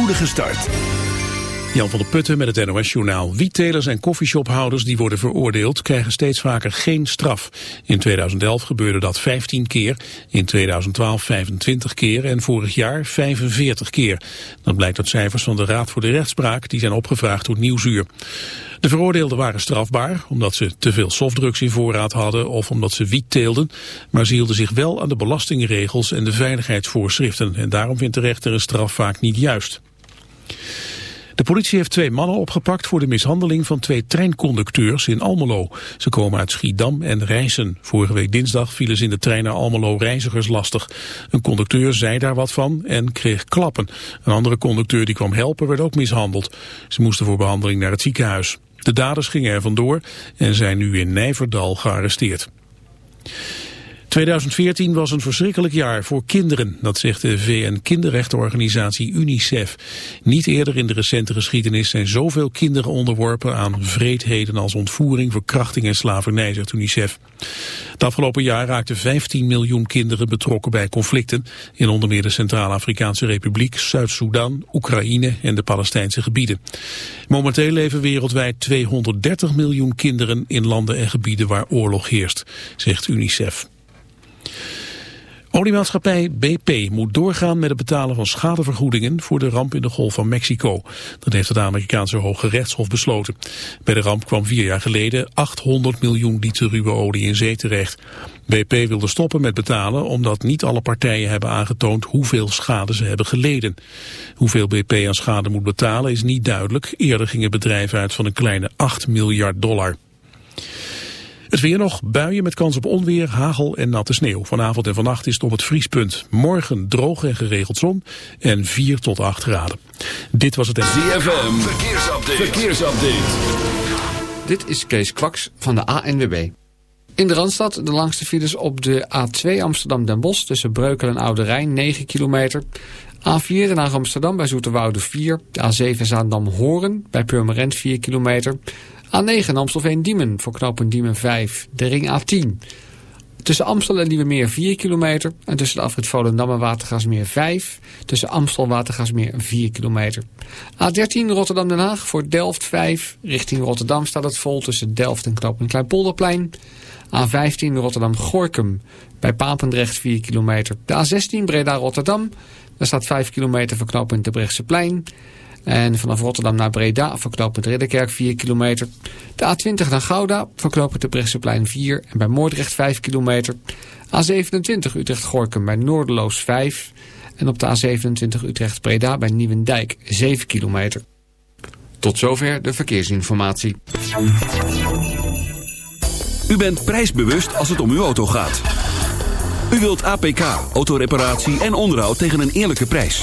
spoedige start. Jan van der Putten met het NOS-journaal. Wiettelers en koffieshophouders die worden veroordeeld krijgen steeds vaker geen straf. In 2011 gebeurde dat 15 keer, in 2012 25 keer en vorig jaar 45 keer. Dat blijkt uit cijfers van de Raad voor de Rechtspraak die zijn opgevraagd door Nieuwsuur. De veroordeelden waren strafbaar omdat ze te veel softdrugs in voorraad hadden of omdat ze wiet teelden, maar ze hielden zich wel aan de belastingregels en de veiligheidsvoorschriften en daarom vindt de rechter een straf vaak niet juist. De politie heeft twee mannen opgepakt voor de mishandeling van twee treinconducteurs in Almelo. Ze komen uit Schiedam en Rijssen. Vorige week dinsdag vielen ze in de trein naar Almelo reizigers lastig. Een conducteur zei daar wat van en kreeg klappen. Een andere conducteur die kwam helpen werd ook mishandeld. Ze moesten voor behandeling naar het ziekenhuis. De daders gingen er vandoor en zijn nu in Nijverdal gearresteerd. 2014 was een verschrikkelijk jaar voor kinderen, dat zegt de VN-kinderrechtenorganisatie UNICEF. Niet eerder in de recente geschiedenis zijn zoveel kinderen onderworpen aan vreedheden als ontvoering, verkrachting en slavernij, zegt UNICEF. Het afgelopen jaar raakten 15 miljoen kinderen betrokken bij conflicten in onder meer de Centraal-Afrikaanse Republiek, Zuid-Soedan, Oekraïne en de Palestijnse gebieden. Momenteel leven wereldwijd 230 miljoen kinderen in landen en gebieden waar oorlog heerst, zegt UNICEF. Oliemaatschappij BP moet doorgaan met het betalen van schadevergoedingen voor de ramp in de Golf van Mexico. Dat heeft het Amerikaanse Hoge Rechtshof besloten. Bij de ramp kwam vier jaar geleden 800 miljoen liter ruwe olie in zee terecht. BP wilde stoppen met betalen omdat niet alle partijen hebben aangetoond hoeveel schade ze hebben geleden. Hoeveel BP aan schade moet betalen is niet duidelijk. Eerder ging het bedrijf uit van een kleine 8 miljard dollar. Het weer nog, buien met kans op onweer, hagel en natte sneeuw. Vanavond en vannacht is het op het vriespunt. Morgen droog en geregeld zon en 4 tot 8 graden. Dit was het... ZFM, verkeersupdate. verkeersupdate. Dit is Kees Kwaks van de ANWB. In de Randstad de langste files op de A2 Amsterdam-Den Bosch... tussen Breukel en Oude Rijn, 9 kilometer... A4 Den Haag Amsterdam bij Zoeterwoude 4. A7 Zaandam-Horen bij Purmerend 4 kilometer. A9 Amstelveen-Diemen voor knooppunt Diemen 5. De ring A10. Tussen Amstel en Nieuwemeer 4 kilometer. En tussen de afrit Volendam en Watergasmeer 5. Tussen Amstel en Watergasmeer 4 kilometer. A13 Rotterdam-Den Haag voor Delft 5. Richting Rotterdam staat het vol tussen Delft en knooppunt Kleinpolderplein. A15 Rotterdam-Gorkum. Bij Papendrecht 4 kilometer. De A16 Breda-Rotterdam. Daar staat 5 kilometer voor knooppunt Brechtseplein. En vanaf Rotterdam naar Breda verknopen de Ridderkerk 4 kilometer. De A20 naar Gouda verknopen de Brechtseplein 4 en bij Moordrecht 5 kilometer. A27 Utrecht-Gorkum bij Noorderloos 5. En op de A27 Utrecht-Breda bij Nieuwendijk 7 kilometer. Tot zover de verkeersinformatie. U bent prijsbewust als het om uw auto gaat. U wilt APK, autoreparatie en onderhoud tegen een eerlijke prijs.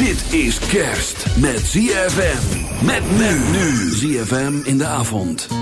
Dit is kerst met ZFM. Met men nu. ZFM in de avond.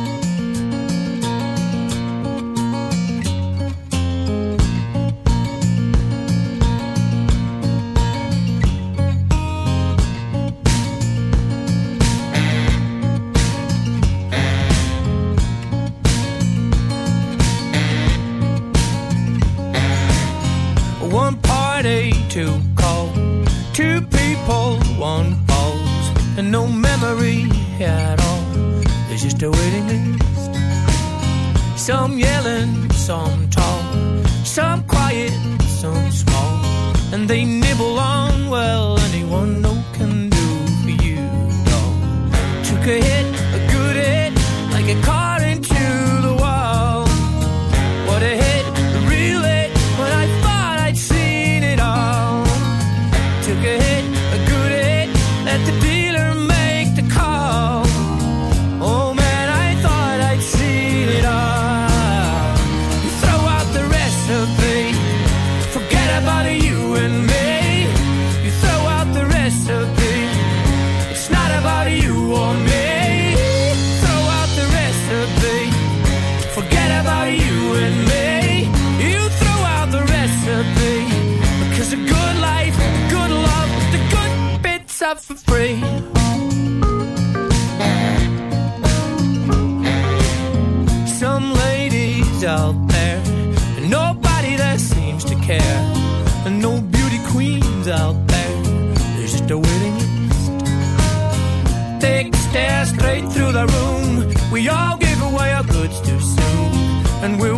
And we're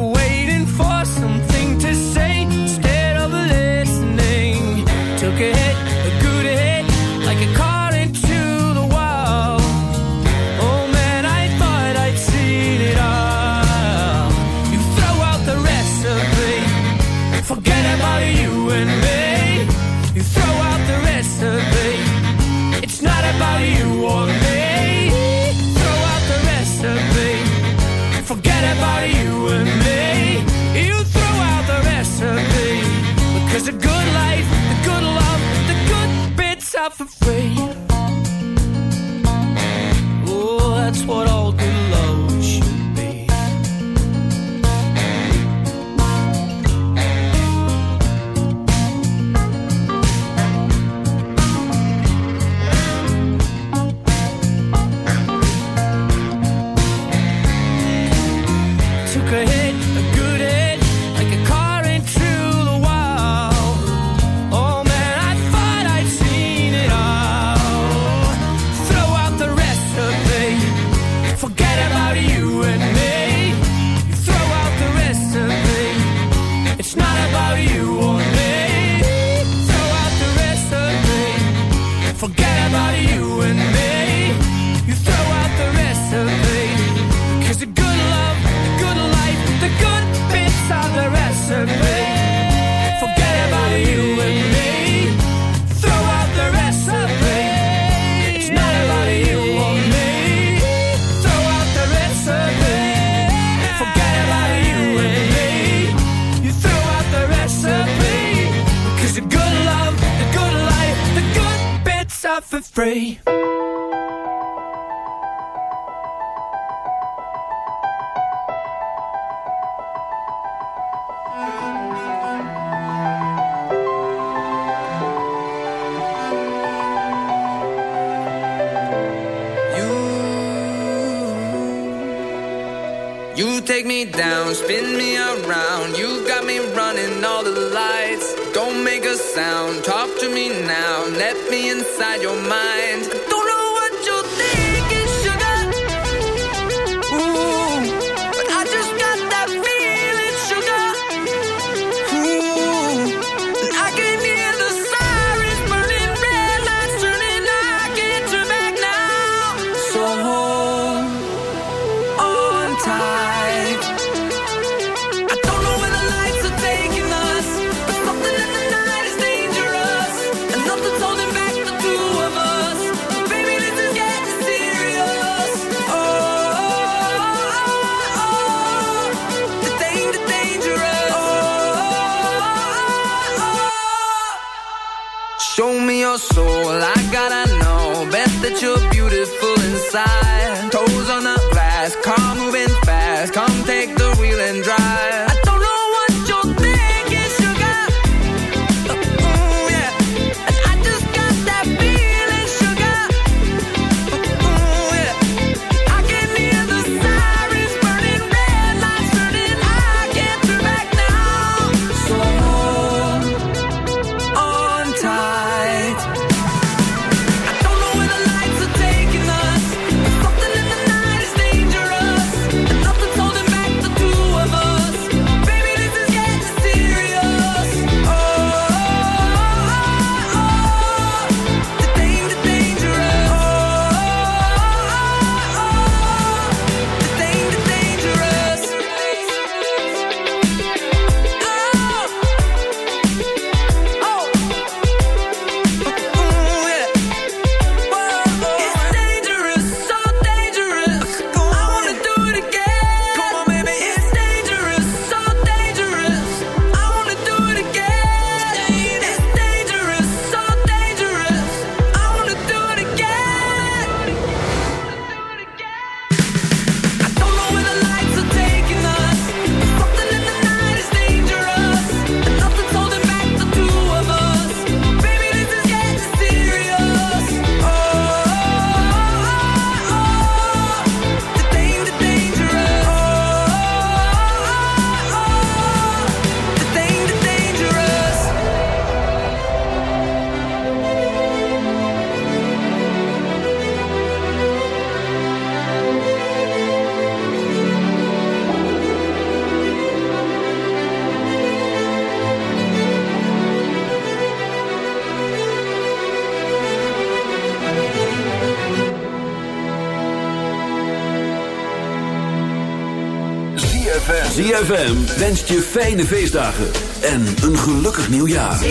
free. Me inside your mind. ZFM. ZFM wenst je fijne feestdagen en een gelukkig nieuwjaar.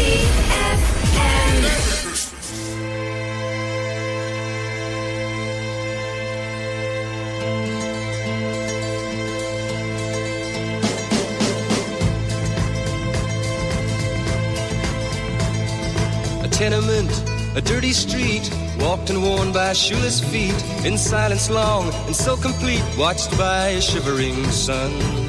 A tenement, a dirty street, walked and worn by shoeless feet, in silence long and so complete, watched by a shivering sun.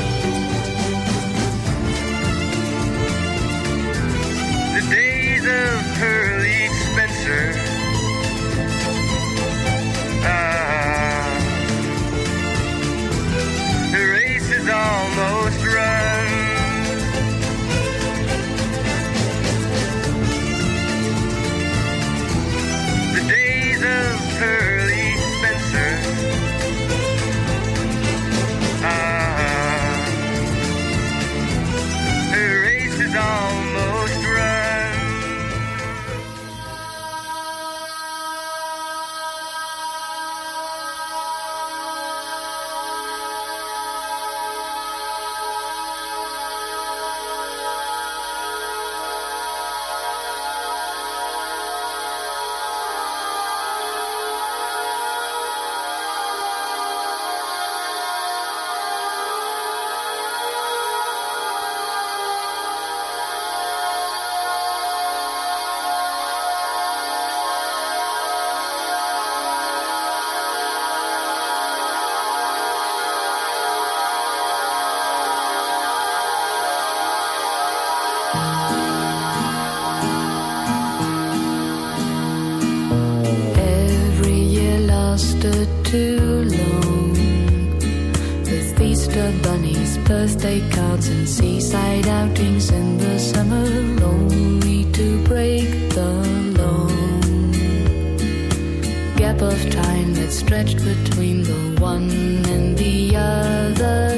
Stretched between the one and the other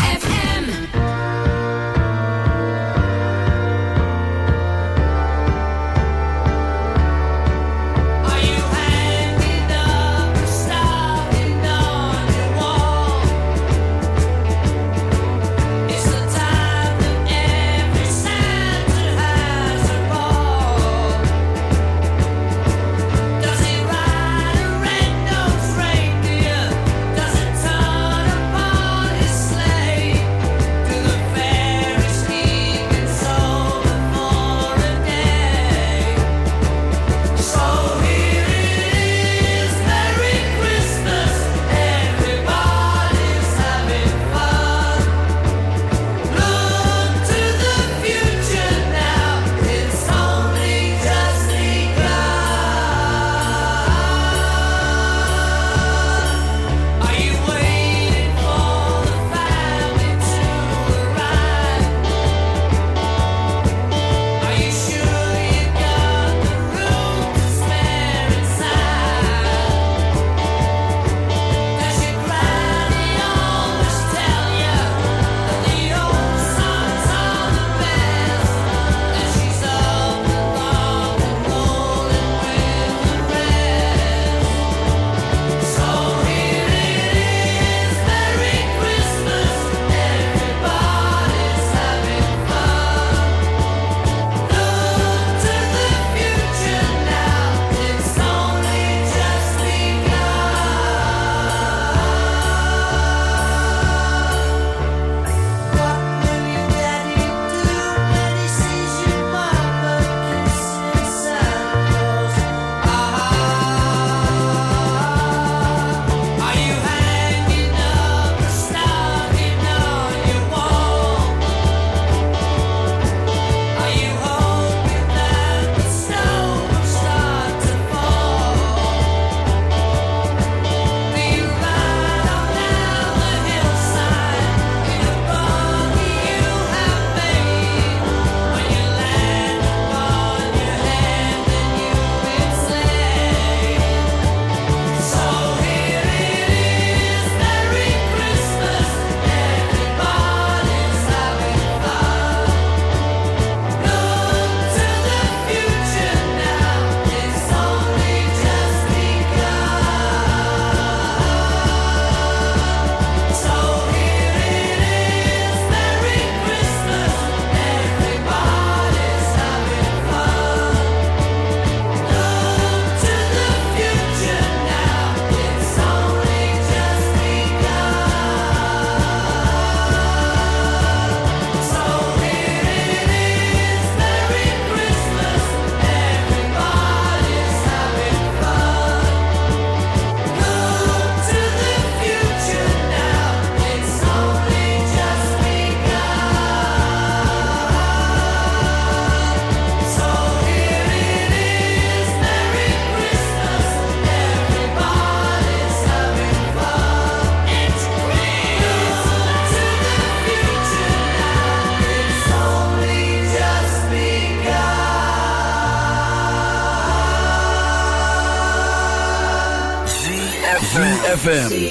ZFM.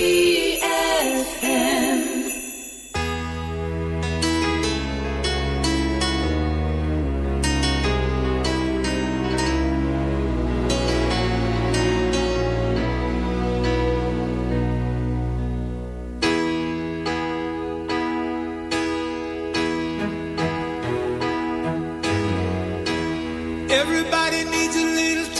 Everybody needs a little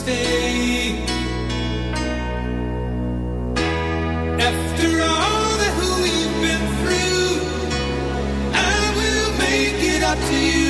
stay. After all that we've been through, I will make it up to you.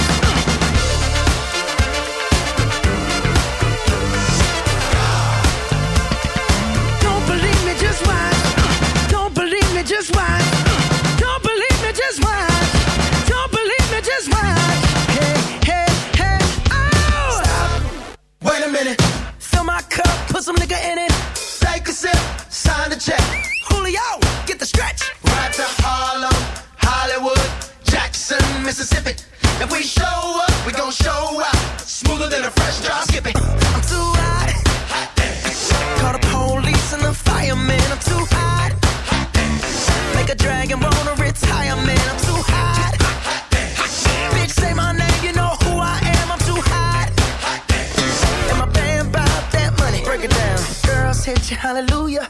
Check. Julio, get the stretch. Right to Harlem, Hollywood, Jackson, Mississippi. If we show up, we gon' show out. Smoother than a fresh drop skipping. I'm too hot. Call the police and the fireman. I'm too hot. Make a dragon wanna retire, man. I'm too hot. Bitch, say my name, you know who I am. I'm too hot. And my that money. Break it down. Girls hit you, hallelujah.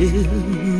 me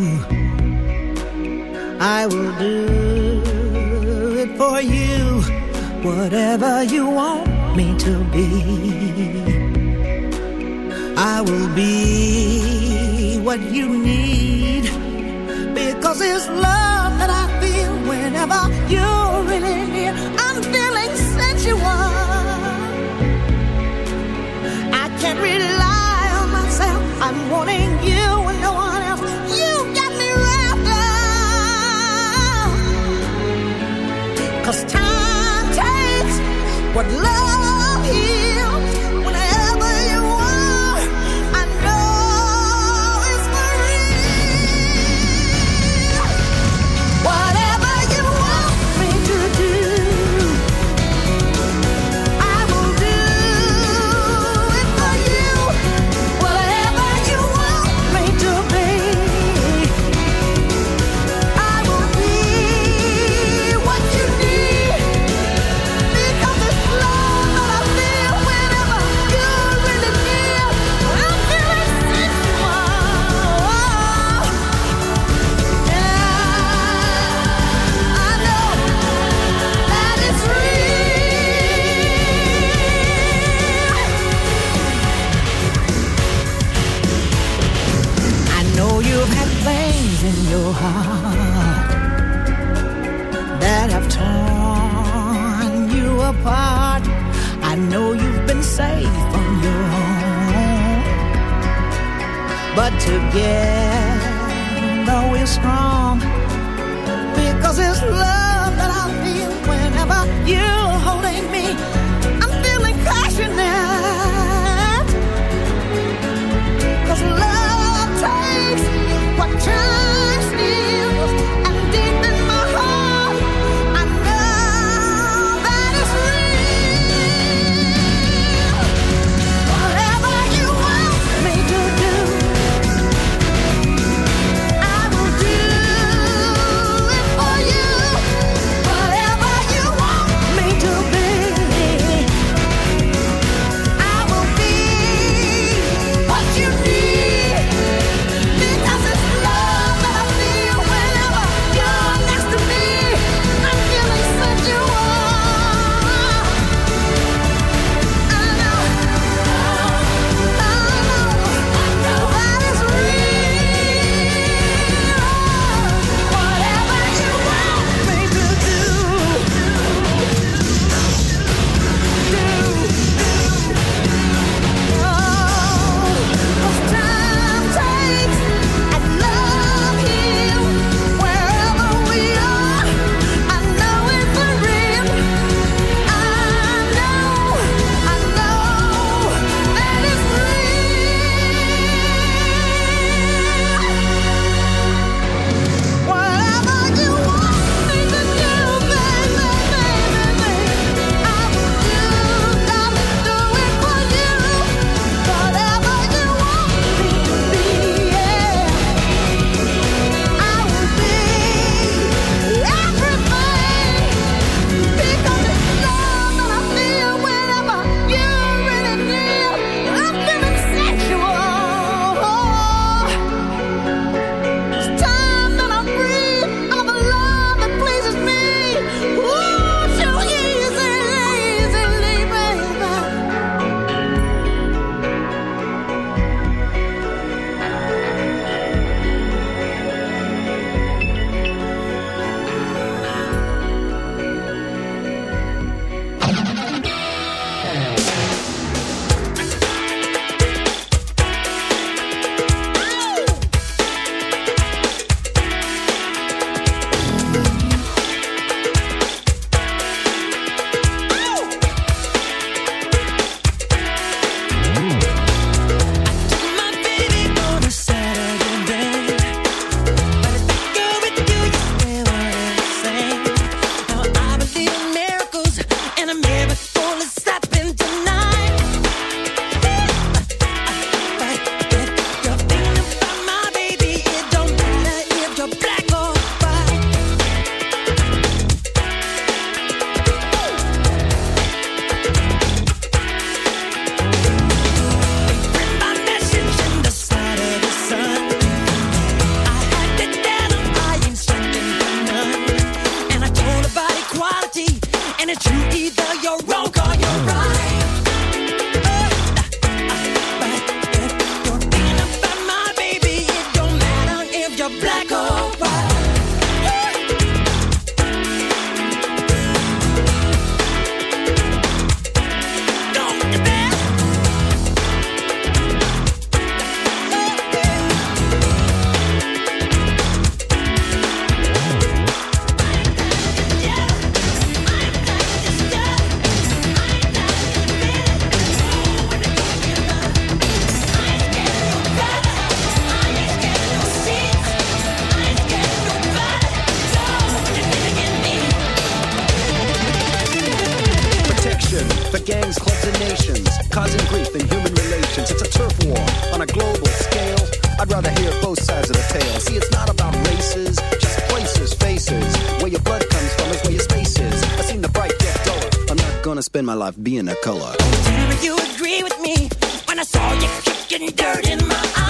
Lord. Didn't you agree with me when I saw you kicking dirt in my eyes?